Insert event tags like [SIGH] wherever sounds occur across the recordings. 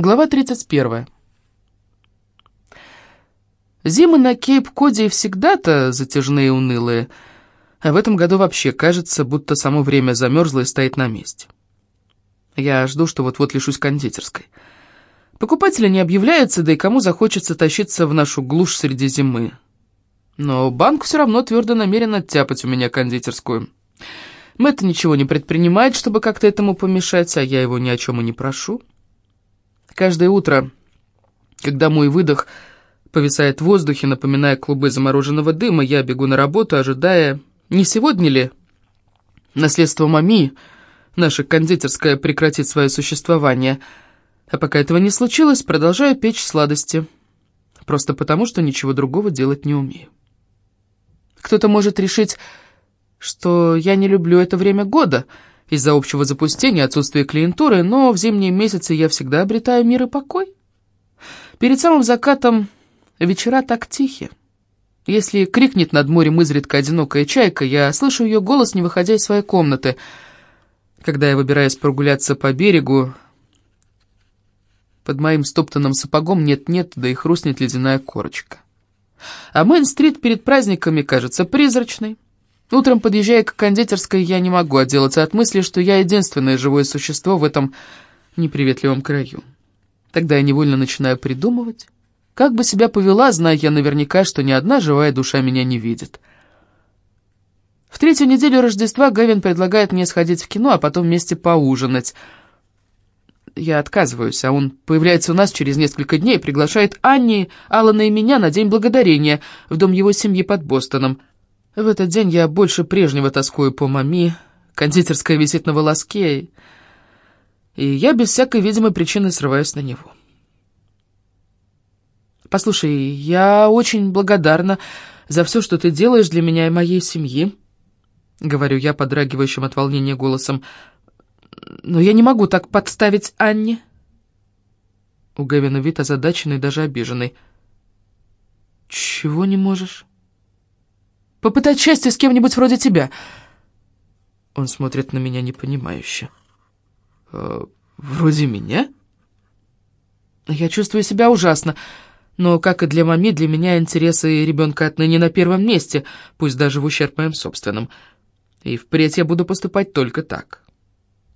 Глава 31. Зимы на Кейп-Коде всегда-то затяжные и унылые, а в этом году вообще кажется, будто само время замерзло и стоит на месте. Я жду, что вот-вот лишусь кондитерской. Покупатели не объявляются, да и кому захочется тащиться в нашу глушь среди зимы. Но банк все равно твердо намерен оттяпать у меня кондитерскую. Мэтт ничего не предпринимает, чтобы как-то этому помешать, а я его ни о чем и не прошу. Каждое утро, когда мой выдох повисает в воздухе, напоминая клубы замороженного дыма, я бегу на работу, ожидая, не сегодня ли наследство мами, наша кондитерская, прекратит свое существование. А пока этого не случилось, продолжаю печь сладости. Просто потому, что ничего другого делать не умею. Кто-то может решить, что я не люблю это время года — из-за общего запустения, отсутствия клиентуры, но в зимние месяцы я всегда обретаю мир и покой. Перед самым закатом вечера так тихи. Если крикнет над морем изредка одинокая чайка, я слышу ее голос, не выходя из своей комнаты. Когда я выбираюсь прогуляться по берегу, под моим стоптанным сапогом нет-нет, да и хрустнет ледяная корочка. А Мейн-стрит перед праздниками кажется призрачной. Утром, подъезжая к кондитерской, я не могу отделаться от мысли, что я единственное живое существо в этом неприветливом краю. Тогда я невольно начинаю придумывать, как бы себя повела, зная я наверняка, что ни одна живая душа меня не видит. В третью неделю Рождества Гавин предлагает мне сходить в кино, а потом вместе поужинать. Я отказываюсь, а он появляется у нас через несколько дней и приглашает Анни, Алана и меня на День Благодарения в дом его семьи под Бостоном. В этот день я больше прежнего тоскую по маме, кондитерская висит на волоске, и я без всякой видимой причины срываюсь на него. «Послушай, я очень благодарна за все, что ты делаешь для меня и моей семьи», — говорю я подрагивающим от волнения голосом, «но я не могу так подставить Анне». У Гевина вид озадаченный, даже обиженный. «Чего не можешь?» Попытать счастье с кем-нибудь вроде тебя». Он смотрит на меня непонимающе. «Э, «Вроде меня?» Я чувствую себя ужасно, но, как и для мами, для меня интересы ребенка отныне на первом месте, пусть даже в ущерб моим собственным. И впредь я буду поступать только так,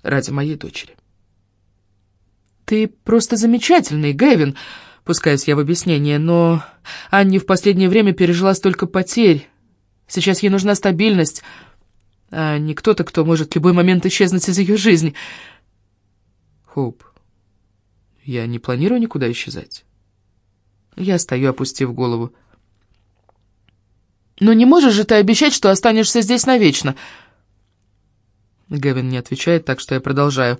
ради моей дочери. «Ты просто замечательный, Гэвин», — пускаюсь я в объяснение, но Анни в последнее время пережила столько потерь, Сейчас ей нужна стабильность, а не кто-то, кто может в любой момент исчезнуть из ее жизни. Хоуп, я не планирую никуда исчезать. Я стою, опустив голову. «Но не можешь же ты обещать, что останешься здесь навечно?» Гевин не отвечает, так что я продолжаю.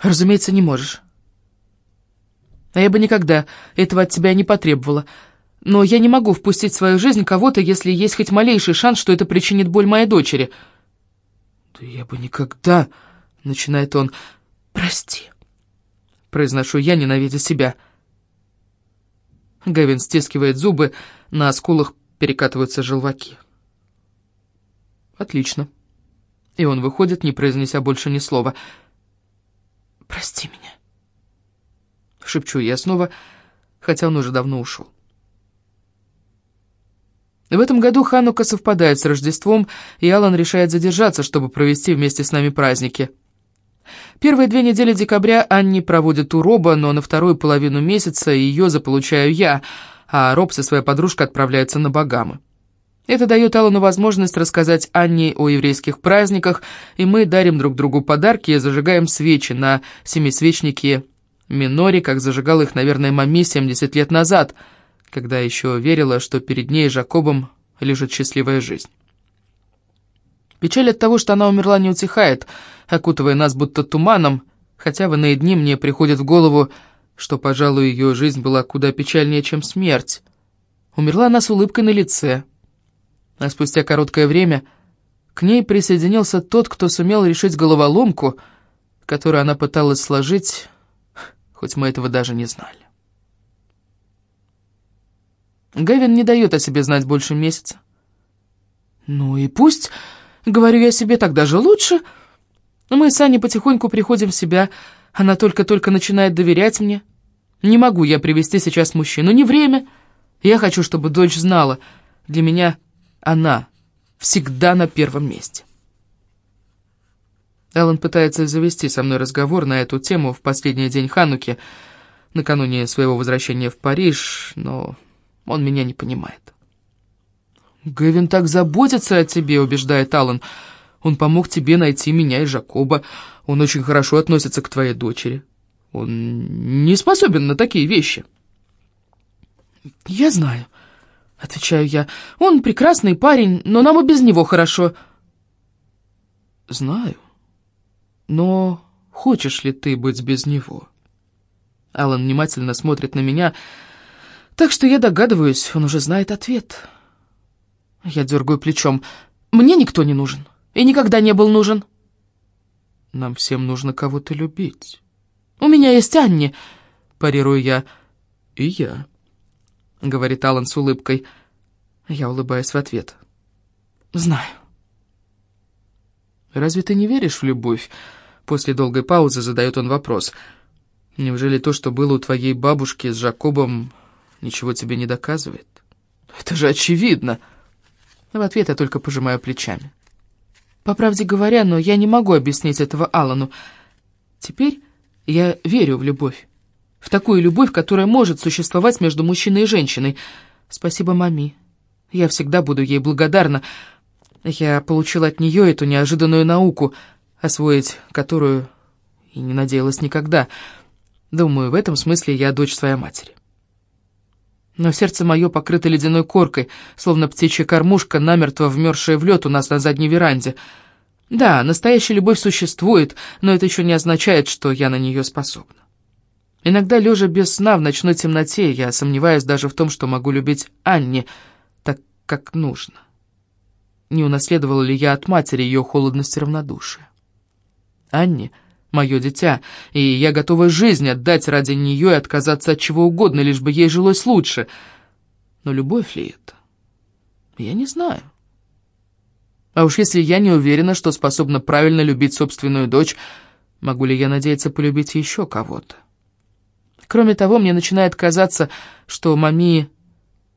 «Разумеется, не можешь. А я бы никогда этого от тебя не потребовала. Но я не могу впустить в свою жизнь кого-то, если есть хоть малейший шанс, что это причинит боль моей дочери. «Да я бы никогда...» — начинает он. «Прости», — произношу я, ненавидя себя. Гавин стискивает зубы, на скулах перекатываются желваки. «Отлично». И он выходит, не произнеся больше ни слова. «Прости меня», — шепчу я снова, хотя он уже давно ушел. В этом году Ханука совпадает с Рождеством, и Алан решает задержаться, чтобы провести вместе с нами праздники. Первые две недели декабря Анни проводит у Роба, но на вторую половину месяца ее заполучаю я, а Роб со своей подружкой отправляется на Багамы. Это дает Алану возможность рассказать Анне о еврейских праздниках, и мы дарим друг другу подарки и зажигаем свечи на семисвечнике Минори, как зажигал их, наверное, маме 70 лет назад — когда еще верила, что перед ней Жакобом лежит счастливая жизнь. Печаль от того, что она умерла, не утихает, окутывая нас будто туманом, хотя в иные дни мне приходит в голову, что, пожалуй, ее жизнь была куда печальнее, чем смерть. Умерла она с улыбкой на лице. А спустя короткое время к ней присоединился тот, кто сумел решить головоломку, которую она пыталась сложить, хоть мы этого даже не знали. Гэвин не дает о себе знать больше месяца. «Ну и пусть, — говорю я себе, — тогда же лучше. Мы с Аней потихоньку приходим в себя, она только-только начинает доверять мне. Не могу я привести сейчас мужчину, не время. Я хочу, чтобы дочь знала, для меня она всегда на первом месте. Эллен пытается завести со мной разговор на эту тему в последний день Хануки, накануне своего возвращения в Париж, но он меня не понимает. «Гэвин так заботится о тебе», — убеждает Аллан. «Он помог тебе найти меня и Жакоба. Он очень хорошо относится к твоей дочери. Он не способен на такие вещи». «Я знаю», — отвечаю я. «Он прекрасный парень, но нам и без него хорошо». «Знаю. Но хочешь ли ты быть без него?» Алан внимательно смотрит на меня, так что я догадываюсь, он уже знает ответ. Я дергаю плечом. «Мне никто не нужен. И никогда не был нужен». «Нам всем нужно кого-то любить». «У меня есть Анни», — парирую я. «И я», — говорит Алан с улыбкой. Я улыбаюсь в ответ. «Знаю». «Разве ты не веришь в любовь?» После долгой паузы задает он вопрос. «Неужели то, что было у твоей бабушки с Жакобом, ничего тебе не доказывает?» «Это же очевидно!» В ответ я только пожимаю плечами. По правде говоря, но я не могу объяснить этого Алану. Теперь я верю в любовь. В такую любовь, которая может существовать между мужчиной и женщиной. Спасибо маме. Я всегда буду ей благодарна. Я получила от нее эту неожиданную науку, освоить которую и не надеялась никогда. Думаю, в этом смысле я дочь своей матери. Но сердце мое покрыто ледяной коркой, словно птичья кормушка, намертво вмерзшая в лед у нас на задней веранде — да, настоящая любовь существует, но это еще не означает, что я на нее способна. Иногда, лежа без сна в ночной темноте, я сомневаюсь даже в том, что могу любить Анне так, как нужно. Не унаследовала ли я от матери ее холодность и равнодушие? Анне — мое дитя, и я готова жизнь отдать ради нее и отказаться от чего угодно, лишь бы ей жилось лучше. Но любовь ли это? Я не знаю. А уж если я не уверена, что способна правильно любить собственную дочь, могу ли я надеяться полюбить еще кого-то? Кроме того, мне начинает казаться, что мами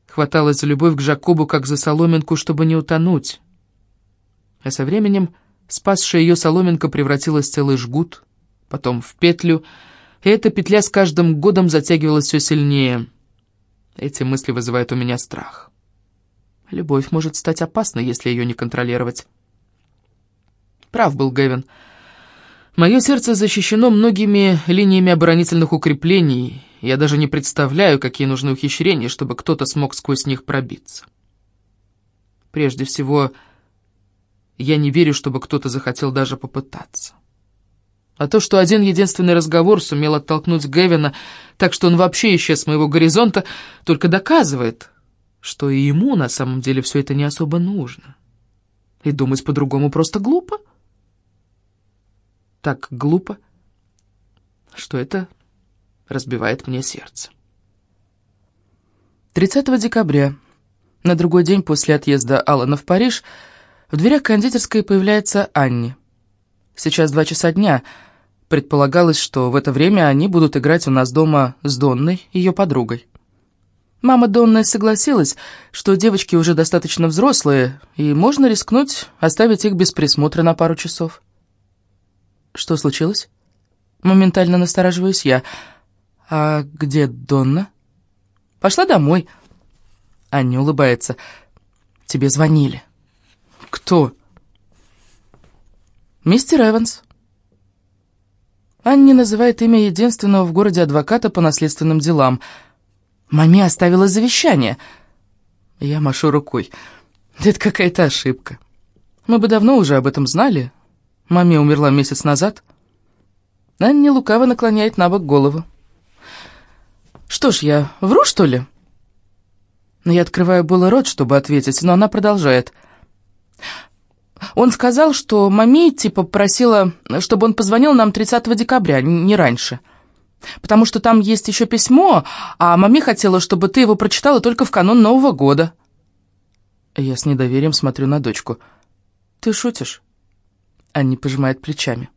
хваталась за любовь к Жакобу как за соломинку, чтобы не утонуть. А со временем спасшая ее соломинка превратилась в целый жгут, потом в петлю, и эта петля с каждым годом затягивалась все сильнее. Эти мысли вызывают у меня страх. Любовь может стать опасной, если ее не контролировать. Прав был Гэвин. Мое сердце защищено многими линиями оборонительных укреплений. Я даже не представляю, какие нужны ухищрения, чтобы кто-то смог сквозь них пробиться. Прежде всего, я не верю, чтобы кто-то захотел даже попытаться. А то, что один единственный разговор сумел оттолкнуть Гэвина, так что он вообще исчез с моего горизонта, только доказывает, что и ему на самом деле все это не особо нужно. И думать по-другому просто глупо. Так глупо, что это разбивает мне сердце. 30 декабря, на другой день после отъезда Алана в Париж, в дверях кондитерской появляется Анни. Сейчас два часа дня. Предполагалось, что в это время они будут играть у нас дома с Донной, ее подругой. Мама Донны согласилась, что девочки уже достаточно взрослые, и можно рискнуть оставить их без присмотра на пару часов. Что случилось? Моментально настораживаюсь я. А где Донна? Пошла домой. Аня улыбается. Тебе звонили. Кто? Мистер Эванс. Анни называет имя единственного в городе адвоката по наследственным делам — Маме оставила завещание. Я машу рукой. Это какая-то ошибка. Мы бы давно уже об этом знали. Маме умерла месяц назад. Анне лукаво наклоняет на бок голову. Что ж, я вру, что ли? Я открываю было рот, чтобы ответить, но она продолжает. Он сказал, что маме типа просила, чтобы он позвонил нам 30 декабря, не раньше. — потому что там есть еще письмо, а маме хотела, чтобы ты его прочитала только в канун Нового года». Я с недоверием смотрю на дочку. «Ты шутишь?» Анни пожимает плечами.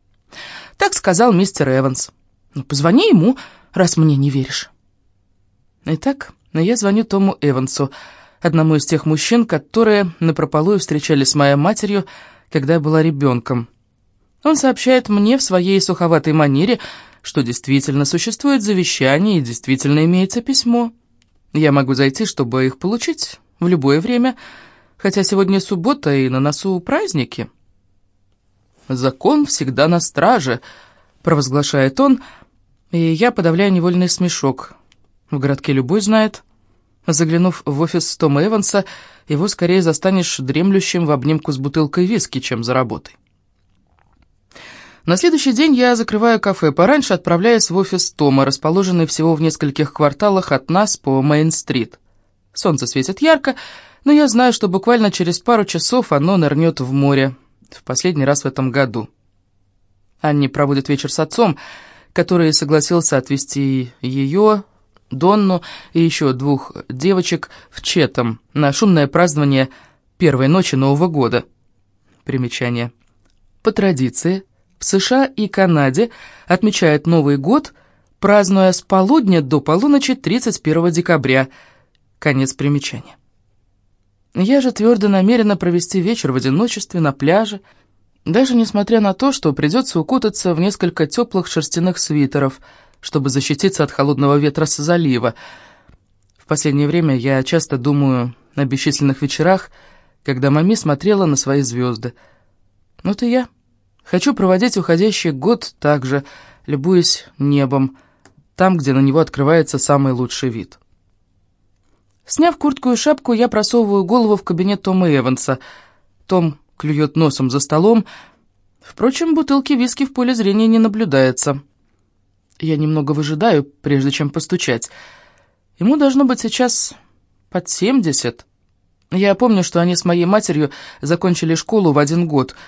«Так сказал мистер Эванс. Ну, позвони ему, раз мне не веришь». Итак, я звоню Тому Эвансу, одному из тех мужчин, которые напрополую встречались с моей матерью, когда я была ребенком. Он сообщает мне в своей суховатой манере, что действительно существует завещание и действительно имеется письмо. Я могу зайти, чтобы их получить в любое время, хотя сегодня суббота и на носу праздники. «Закон всегда на страже», — провозглашает он, и я подавляю невольный смешок. В городке любой знает. Заглянув в офис Тома Эванса, его скорее застанешь дремлющим в обнимку с бутылкой виски, чем за работой. На следующий день я закрываю кафе пораньше, отправляясь в офис Тома, расположенный всего в нескольких кварталах от нас по Мейн-стрит. Солнце светит ярко, но я знаю, что буквально через пару часов оно нырнет в море, в последний раз в этом году. Анни проводит вечер с отцом, который согласился отвезти ее, Донну и еще двух девочек в Четом на шумное празднование первой ночи Нового года. Примечание. По традиции, в США и Канаде отмечают Новый год, празднуя с полудня до полуночи 31 декабря. Конец примечания. Я же твердо намерена провести вечер в одиночестве на пляже, даже несмотря на то, что придется укутаться в несколько теплых шерстяных свитеров, чтобы защититься от холодного ветра с залива. В последнее время я часто думаю о бесчисленных вечерах, когда мами смотрела на свои звезды. Вот и я. Хочу проводить уходящий год так же, любуясь небом, там, где на него открывается самый лучший вид. Сняв куртку и шапку, я просовываю голову в кабинет Тома Эванса. Том клюет носом за столом. Впрочем, бутылки виски в поле зрения не наблюдается. Я немного выжидаю, прежде чем постучать. Ему должно быть сейчас под семьдесят. Я помню, что они с моей матерью закончили школу в один год —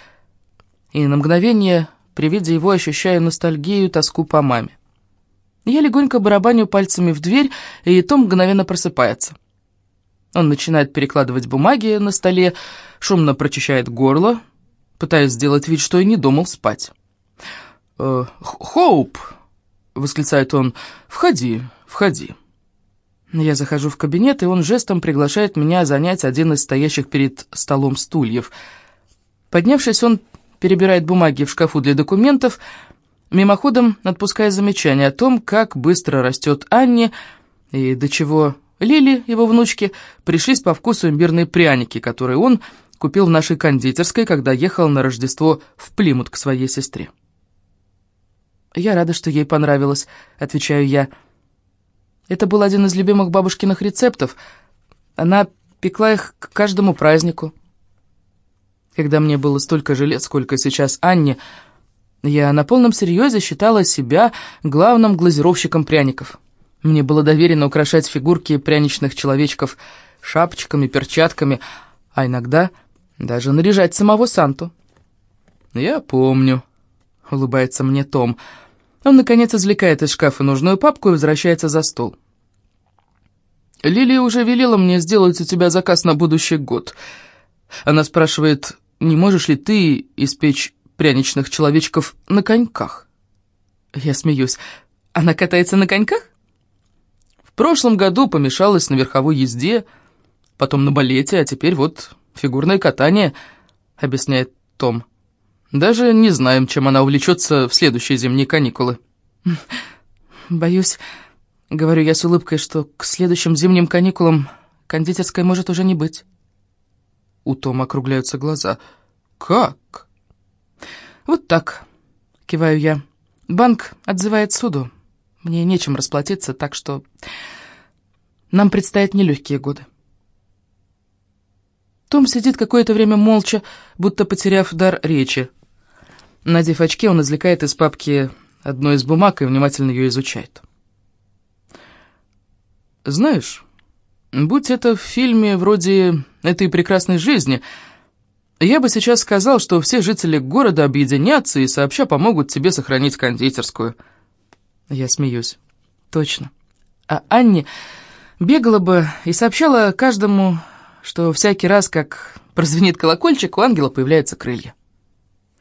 и на мгновение при виде его ощущаю ностальгию, тоску по маме. Я легонько барабаню пальцами в дверь, и Том мгновенно просыпается. Он начинает перекладывать бумаги на столе, шумно прочищает горло, пытаясь сделать вид, что и не думал спать. «Э, «Хоуп!» — восклицает он. «Входи, входи». Я захожу в кабинет, и он жестом приглашает меня занять один из стоящих перед столом стульев. Поднявшись, он перебирает бумаги в шкафу для документов, мимоходом отпуская замечание о том, как быстро растет Анни, и до чего Лили, его внучки, пришлись по вкусу имбирные пряники, которые он купил в нашей кондитерской, когда ехал на Рождество в Плимут к своей сестре. «Я рада, что ей понравилось», — отвечаю я. Это был один из любимых бабушкиных рецептов. Она пекла их к каждому празднику. Когда мне было столько же лет, сколько сейчас Анне, я на полном серьезе считала себя главным глазировщиком пряников. Мне было доверено украшать фигурки пряничных человечков шапочками, перчатками, а иногда даже наряжать самого Санту. «Я помню», — улыбается мне Том. Он, наконец, извлекает из шкафа нужную папку и возвращается за стол. «Лилия уже велела мне сделать у тебя заказ на будущий год». Она спрашивает, не можешь ли ты испечь пряничных человечков на коньках?» Я смеюсь. «Она катается на коньках?» «В прошлом году помешалась на верховой езде, потом на балете, а теперь вот фигурное катание», — объясняет Том. «Даже не знаем, чем она увлечется в следующие зимние каникулы». «Боюсь», — говорю я с улыбкой, что к следующим зимним каникулам кондитерской может уже не быть». У Тома округляются глаза. «Как?» «Вот так», — киваю я. «Банк отзывает суду. Мне нечем расплатиться, так что нам предстоят нелегкие годы». Том сидит какое-то время молча, будто потеряв дар речи. Надев очки, он извлекает из папки одну из бумаг и внимательно ее изучает. «Знаешь, будь это в фильме вроде этой прекрасной жизни, я бы сейчас сказал, что все жители города объединятся и сообща помогут тебе сохранить кондитерскую. Я смеюсь. Точно. А Анне бегала бы и сообщала каждому, что всякий раз, как прозвенит колокольчик, у ангела появляются крылья.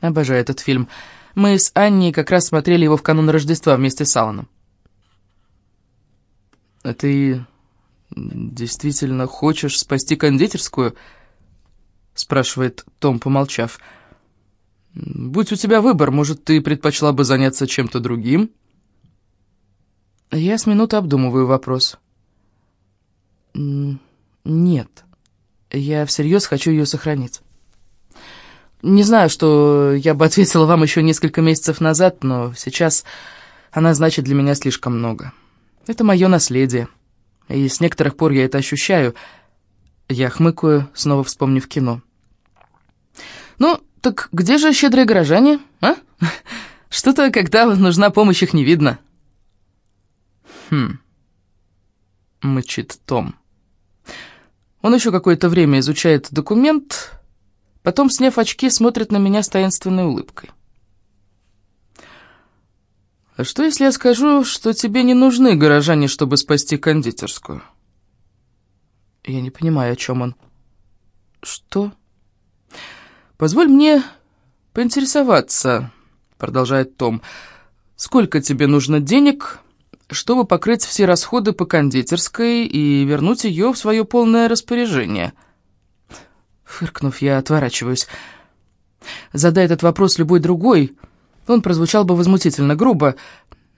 Обожаю этот фильм. Мы с Анней как раз смотрели его в канун Рождества вместе с Алланом. А ты действительно хочешь спасти кондитерскую?» спрашивает Том, помолчав. «Будь у тебя выбор, может, ты предпочла бы заняться чем-то другим?» Я с минуты обдумываю вопрос. «Нет, я всерьез хочу ее сохранить. Не знаю, что я бы ответила вам еще несколько месяцев назад, но сейчас она значит для меня слишком много. Это мое наследие, и с некоторых пор я это ощущаю. Я хмыкаю, снова вспомнив кино. «Ну, так где же щедрые горожане, а? [LAUGHS] Что-то, когда нужна помощь, их не видно». «Хм...» — мычит Том. Он еще какое-то время изучает документ, потом, сняв очки, смотрит на меня с таинственной улыбкой. «А что, если я скажу, что тебе не нужны горожане, чтобы спасти кондитерскую?» Я не понимаю, о чем он. «Что?» «Позволь мне поинтересоваться», — продолжает Том. «Сколько тебе нужно денег, чтобы покрыть все расходы по кондитерской и вернуть ее в свое полное распоряжение?» Фыркнув, я отворачиваюсь. Задай этот вопрос любой другой, он прозвучал бы возмутительно грубо,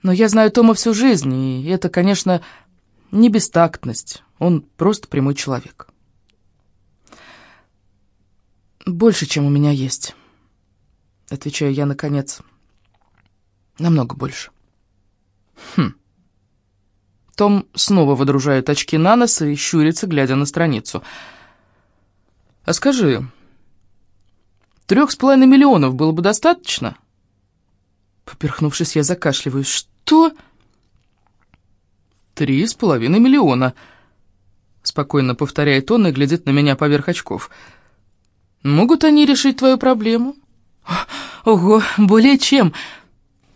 но я знаю Тома всю жизнь, и это, конечно, не бестактность, он просто прямой человек. «Больше, чем у меня есть», — отвечаю я, наконец. «Намного больше». «Хм». Том снова водружает очки на нос и щурится, глядя на страницу. «А скажи, трех с половиной миллионов было бы достаточно?» Поперхнувшись, я закашливаюсь. «Что?» «Три с половиной миллиона», — спокойно повторяет он и глядит на меня поверх очков. «Могут они решить твою проблему?» «Ого, более чем!»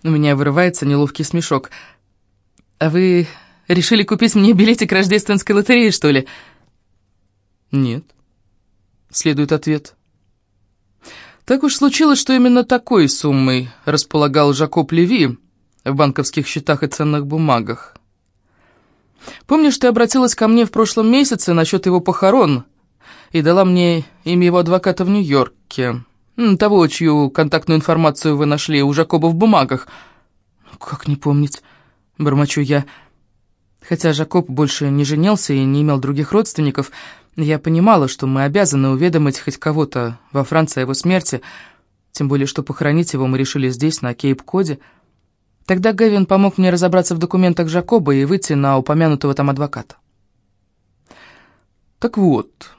У меня вырывается неловкий смешок. «А вы решили купить мне билетик рождественской лотереи, что ли?» «Нет», — следует ответ. Так уж случилось, что именно такой суммой располагал Жакоб Леви в банковских счетах и ценных бумагах. Помнишь, ты обратилась ко мне в прошлом месяце насчет его похорон и дала мне имя его адвоката в Нью-Йорке, того, чью контактную информацию вы нашли у Жакоба в бумагах? Как не помнить, бормочу я. Хотя Жакоб больше не женился и не имел других родственников, я понимала, что мы обязаны уведомить хоть кого-то во Франции о его смерти, тем более, что похоронить его мы решили здесь, на Кейп-Коде. Тогда Гэвин помог мне разобраться в документах Жакоба и выйти на упомянутого там адвоката. Так вот,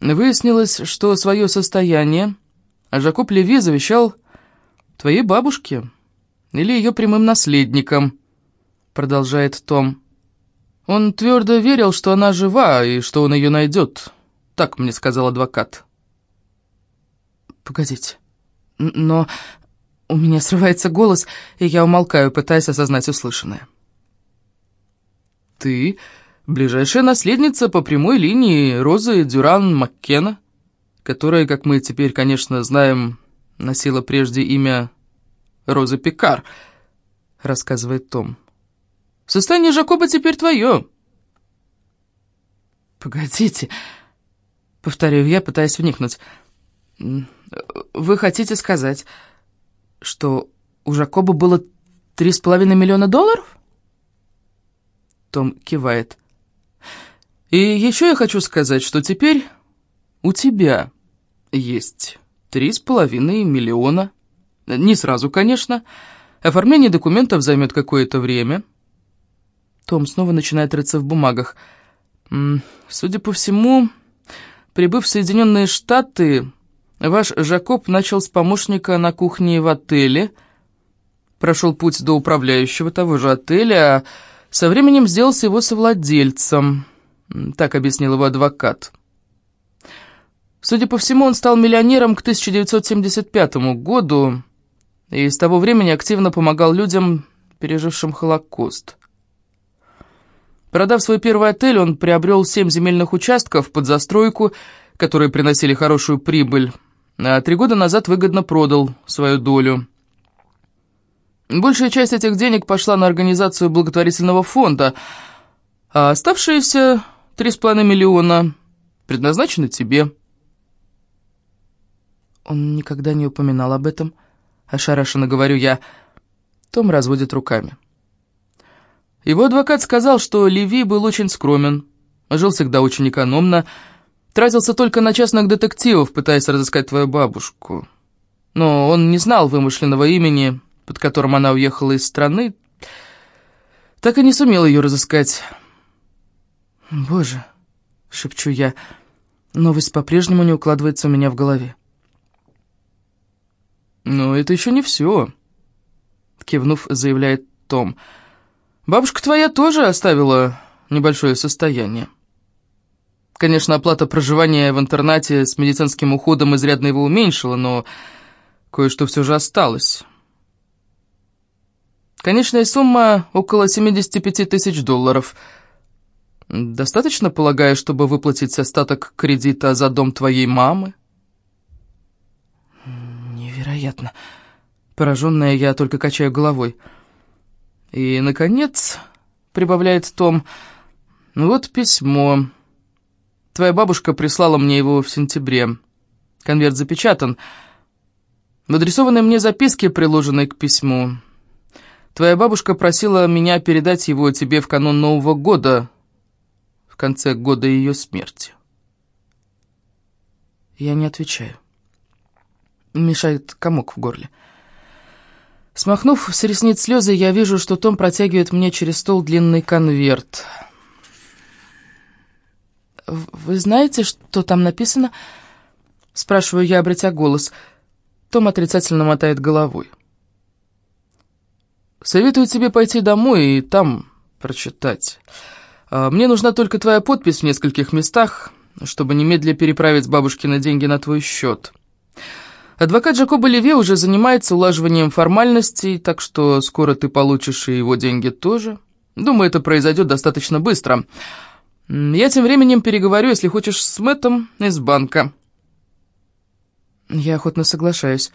выяснилось, что свое состояние Жакоб Леви завещал твоей бабушке или ее прямым наследникам, продолжает Том. Он твердо верил, что она жива и что он ее найдет. Так мне сказал адвокат. Погодите, но у меня срывается голос, и я умолкаю, пытаясь осознать услышанное. Ты ближайшая наследница по прямой линии Розы Дюран Маккена, которая, как мы теперь, конечно, знаем, носила прежде имя Розы Пикар, рассказывает Том. Состояние Жакоба теперь твое». «Погодите», — повторяю я, пытаясь вникнуть. «Вы хотите сказать, что у Жакоба было три с половиной миллиона долларов?» Том кивает. «И еще я хочу сказать, что теперь у тебя есть три с половиной миллиона. Не сразу, конечно. Оформление документов займет какое-то время». Том снова начинает рыться в бумагах. «Судя по всему, прибыв в Соединенные Штаты, ваш Жакоб начал с помощника на кухне в отеле, прошел путь до управляющего того же отеля, а со временем сделался его совладельцем», — так объяснил его адвокат. Судя по всему, он стал миллионером к 1975 году и с того времени активно помогал людям, пережившим Холокост. Продав свой первый отель, он приобрел семь земельных участков под застройку, которые приносили хорошую прибыль, а три года назад выгодно продал свою долю. Большая часть этих денег пошла на организацию благотворительного фонда, А оставшиеся три с половиной миллиона предназначены тебе». Он никогда не упоминал об этом. Ошарашенно говорю я. Том разводит руками. Его адвокат сказал, что Леви был очень скромен, жил всегда очень экономно, тратился только на частных детективов, пытаясь разыскать твою бабушку. Но он не знал вымышленного имени, под которым она уехала из страны, так и не сумел ее разыскать. «Боже», — шепчу я, — новость по-прежнему не укладывается у меня в голове. «Но это еще не все», — кивнув, заявляет Том. «Бабушка твоя тоже оставила небольшое состояние. Конечно, оплата проживания в интернате с медицинским уходом изрядно его уменьшила, но кое-что все же осталось. Конечная сумма около 75 тысяч долларов. Достаточно, полагаю, чтобы выплатить остаток кредита за дом твоей мамы?» Невероятно. Пораженная, я только качаю головой. И, наконец, прибавляет Том, вот письмо. Твоя бабушка прислала мне его в сентябре. Конверт запечатан. В адресованной мне записке, приложенной к письму, твоя бабушка просила меня передать его тебе в канун Нового года, в конце года ее смерти. Я не отвечаю мешает комок в горле. Смахнув с ресниц слезы, я вижу, что Том протягивает мне через стол длинный конверт. «Вы знаете, что там написано?» Спрашиваю я, обретя голос. Том отрицательно мотает головой. «Советую тебе пойти домой и там прочитать. А, мне нужна только твоя подпись в нескольких местах, чтобы немедля переправить бабушкины деньги на твой счет». Адвокат Джакоба Леве уже занимается улаживанием формальностей, так что скоро ты получишь и его деньги тоже. Думаю, это произойдет достаточно быстро. Я тем временем переговорю, если хочешь, с Мэттом из банка. Я охотно соглашаюсь.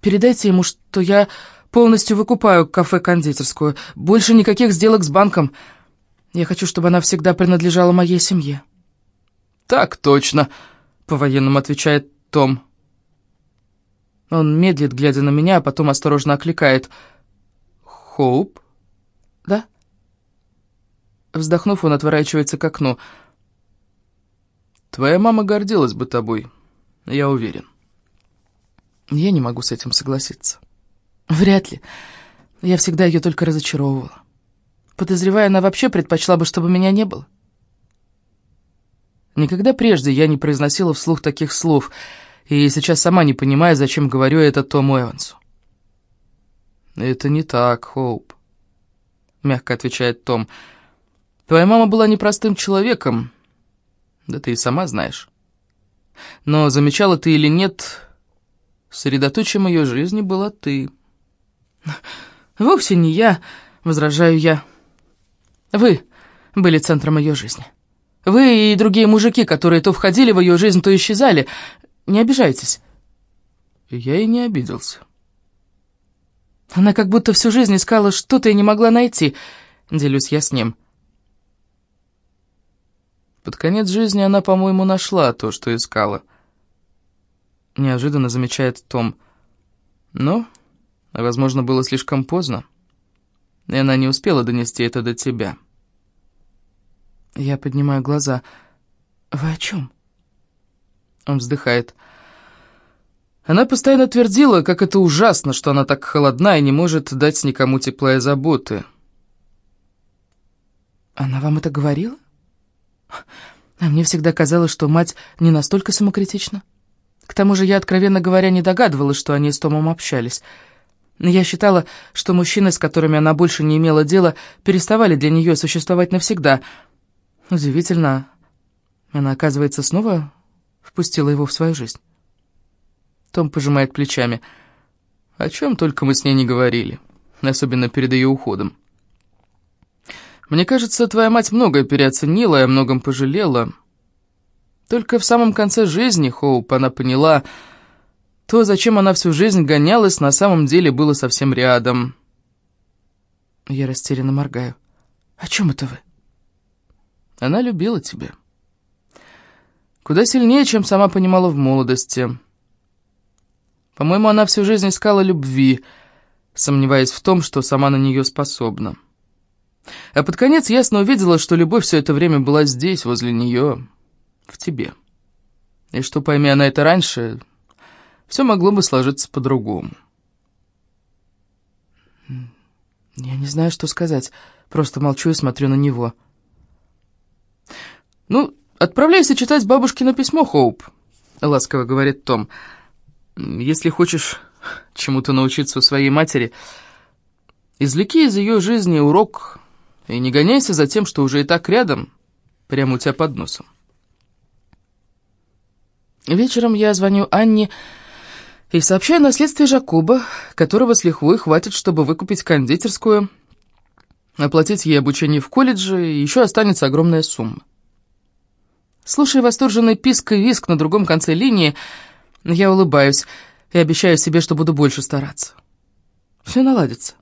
Передайте ему, что я полностью выкупаю кафе-кондитерскую. Больше никаких сделок с банком. Я хочу, чтобы она всегда принадлежала моей семье. «Так точно», — по-военному отвечает Том. Он медлит, глядя на меня, а потом осторожно окликает. «Хоуп?» «Да?» Вздохнув, он отворачивается к окну. «Твоя мама гордилась бы тобой, я уверен». Я не могу с этим согласиться. Вряд ли. Я всегда ее только разочаровывала. Подозревая, она вообще предпочла бы, чтобы меня не было. Никогда прежде я не произносила вслух таких слов — и сейчас сама не понимаю, зачем говорю это Тому Эвансу. «Это не так, Хоуп», — мягко отвечает Том. «Твоя мама была непростым человеком, да ты и сама знаешь. Но замечала ты или нет, средоточием ее жизни была ты». «Вовсе не я», — возражаю я. «Вы были центром ее жизни». Вы и другие мужики, которые то входили в ее жизнь, то исчезали. Не обижайтесь». Я и не обиделся. Она как будто всю жизнь искала что-то и не могла найти. Делюсь я с ним. Под конец жизни она, по-моему, нашла то, что искала. Неожиданно замечает Том. Но, возможно, было слишком поздно. И она не успела донести это до тебя. Я поднимаю глаза. «Вы о чем?» Он вздыхает. Она постоянно твердила, как это ужасно, что она так холодна и не может дать никому тепла и заботы. Она вам это говорила? А мне всегда казалось, что мать не настолько самокритична. К тому же я, откровенно говоря, не догадывалась, что они с Томом общались. Я считала, что мужчины, с которыми она больше не имела дела, переставали для нее существовать навсегда. Удивительно, она, оказывается, снова впустила его в свою жизнь. Том пожимает плечами. О чем только мы с ней не говорили, особенно перед ее уходом. Мне кажется, твоя мать многое переоценила и о многом пожалела. Только в самом конце жизни, Хоуп, она поняла, то, зачем она всю жизнь гонялась, на самом деле было совсем рядом. Я растерянно моргаю. О чем это вы? Она любила тебя. Куда сильнее, чем сама понимала в молодости. По-моему, она всю жизнь искала любви, сомневаясь в том, что сама на нее способна. А под конец ясно увидела, что любовь все это время была здесь, возле нее, в тебе. И что, пойми она это раньше, все могло бы сложиться по-другому. Я не знаю, что сказать, просто молчу и смотрю на него. «Ну, отправляйся читать бабушкино письмо, Хоуп», — ласково говорит Том. «Если хочешь чему-то научиться у своей матери, извлеки из ее жизни урок и не гоняйся за тем, что уже и так рядом, прямо у тебя под носом». Вечером я звоню Анне и сообщаю о наследстве Жакоба, которого с лихвой хватит, чтобы выкупить кондитерскую, оплатить ей обучение в колледже, и еще останется огромная сумма. Слушая восторженный писк и виск на другом конце линии, я улыбаюсь и обещаю себе, что буду больше стараться. Все наладится.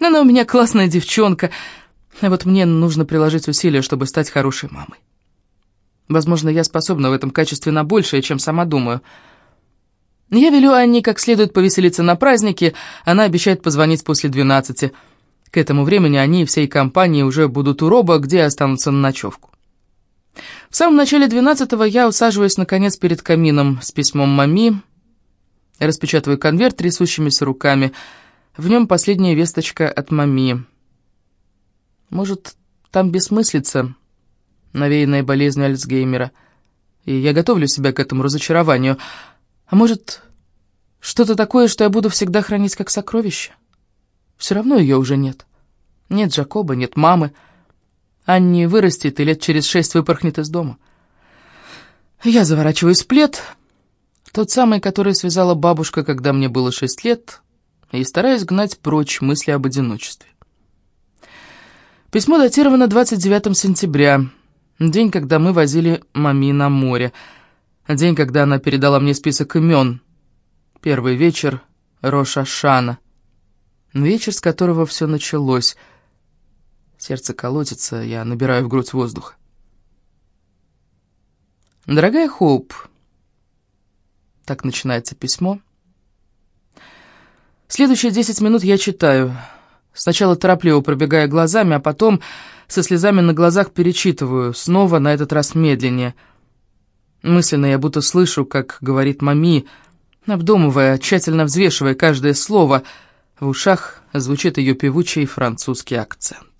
Она у меня классная девчонка, а вот мне нужно приложить усилия, чтобы стать хорошей мамой. Возможно, я способна в этом качестве на большее, чем сама думаю. Я велю Анне как следует повеселиться на празднике, она обещает позвонить после двенадцати. К этому времени они и всей компанией уже будут у Роба, где останутся на ночевку. В самом начале двенадцатого я усаживаюсь, наконец, перед камином с письмом мами, распечатываю конверт трясущимися руками. В нем последняя весточка от мами. Может, там бессмыслица, навеянная болезнью Альцгеймера, и я готовлю себя к этому разочарованию. А может, что-то такое, что я буду всегда хранить как сокровище? Все равно ее уже нет. Нет Джакоба, нет мамы. Анни вырастет и лет через шесть выпорхнет из дома. Я заворачиваюсь в плед, тот самый, который связала бабушка, когда мне было шесть лет, и стараюсь гнать прочь мысли об одиночестве. Письмо датировано 29 сентября, день, когда мы возили мами на море, день, когда она передала мне список имен. Первый вечер Роша Шана, вечер, с которого все началось — Сердце колотится, я набираю в грудь воздуха. «Дорогая Хоуп», так начинается письмо. Следующие десять минут я читаю. Сначала торопливо пробегая глазами, а потом со слезами на глазах перечитываю, снова на этот раз медленнее. Мысленно я будто слышу, как говорит мами, обдумывая, тщательно взвешивая каждое слово. В ушах звучит ее певучий французский акцент.